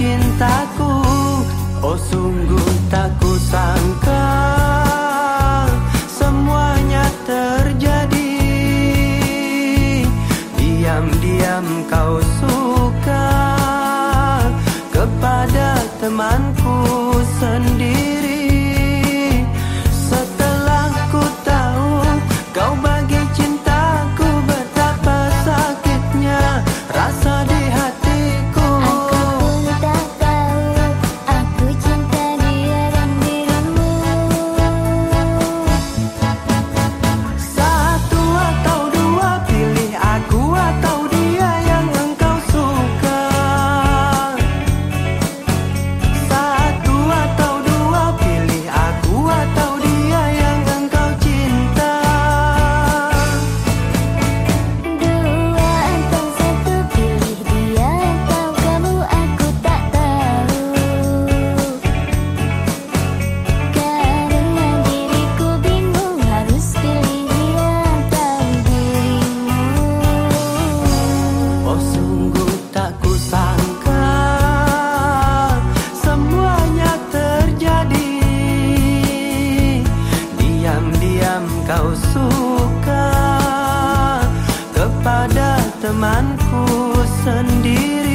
cintaku. Oh sungguh tak kusangka denganku sendiri.